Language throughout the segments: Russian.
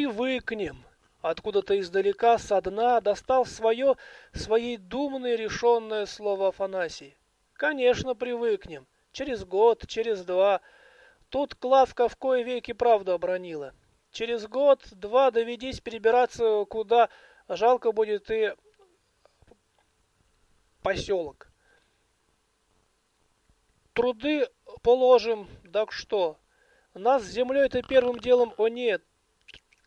привыкнем. Откуда-то издалека, со дна, достал свое, своей думное решенное слово Афанасий. Конечно, привыкнем. Через год, через два. Тут Клавка в кое веки правду обронила. Через год-два доведись перебираться куда жалко будет и поселок. Труды положим, так что? Нас с землей-то первым делом, о нет,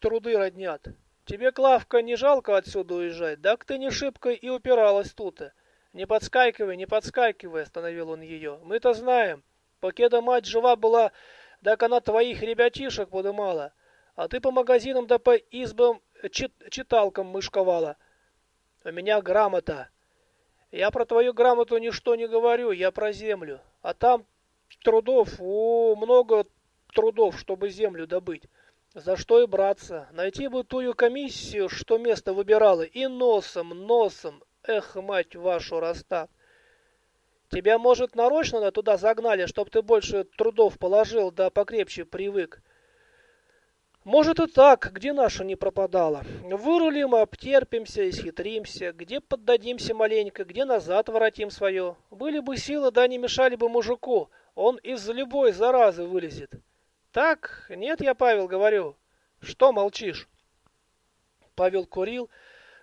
труды роднят. Тебе, Клавка, не жалко отсюда уезжать? Так ты не шибко и упиралась тут. Не подскакивай, не подскакивай, остановил он ее. Мы-то знаем. Покеда мать жива была, так она твоих ребятишек подымала. А ты по магазинам да по избам чит читалкам мышковала. У меня грамота. Я про твою грамоту ничто не говорю, я про землю. А там трудов, о, много трудов, чтобы землю добыть. За что и браться? Найти бы тую комиссию, что место выбирала, и носом, носом, эх, мать вашу, Ростав. Тебя, может, нарочно туда загнали, чтоб ты больше трудов положил, да покрепче привык. Может и так, где наша не пропадала. Вырулим, обтерпимся, исхитримся, где поддадимся маленько, где назад воротим свое. Были бы силы, да не мешали бы мужику, он из любой заразы вылезет. Так, нет, я, Павел, говорю. Что молчишь? Павел курил,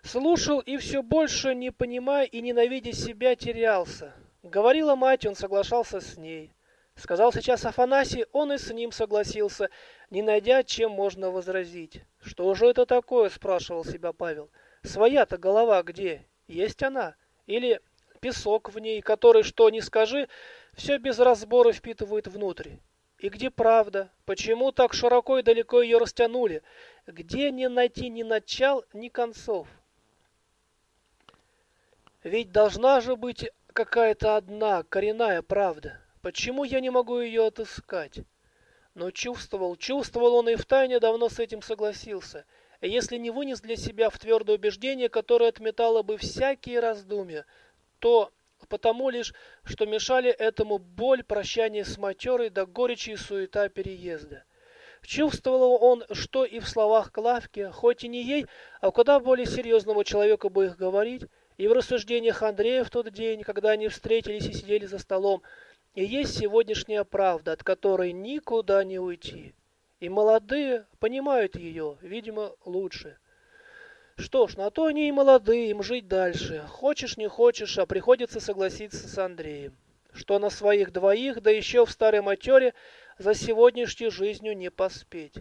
слушал и все больше, не понимая и ненавидя себя, терялся. Говорила мать, он соглашался с ней. Сказал сейчас Афанасий, он и с ним согласился, не найдя, чем можно возразить. «Что же это такое?» – спрашивал себя Павел. «Своя-то голова где? Есть она? Или песок в ней, который, что ни скажи, все без разбора впитывает внутрь? И где правда? Почему так широко и далеко ее растянули? Где не найти ни начал, ни концов? Ведь должна же быть какая-то одна коренная правда. Почему я не могу ее отыскать? Но чувствовал, чувствовал он и втайне давно с этим согласился. Если не вынес для себя в твердое убеждение, которое отметало бы всякие раздумья, то потому лишь, что мешали этому боль прощания с матерой до да горечи и суета переезда. Чувствовал он, что и в словах Клавки, хоть и не ей, а куда более серьезному человеку бы их говорить, и в рассуждениях Андрея в тот день, когда они встретились и сидели за столом, и есть сегодняшняя правда, от которой никуда не уйти. И молодые понимают ее, видимо, лучше. Что ж, на то они и молодые, им жить дальше. Хочешь, не хочешь, а приходится согласиться с Андреем. Что на своих двоих, да еще в старой матере, за сегодняшней жизнью не поспеть.